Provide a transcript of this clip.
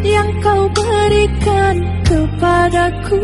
yang kau berikan kepadaku.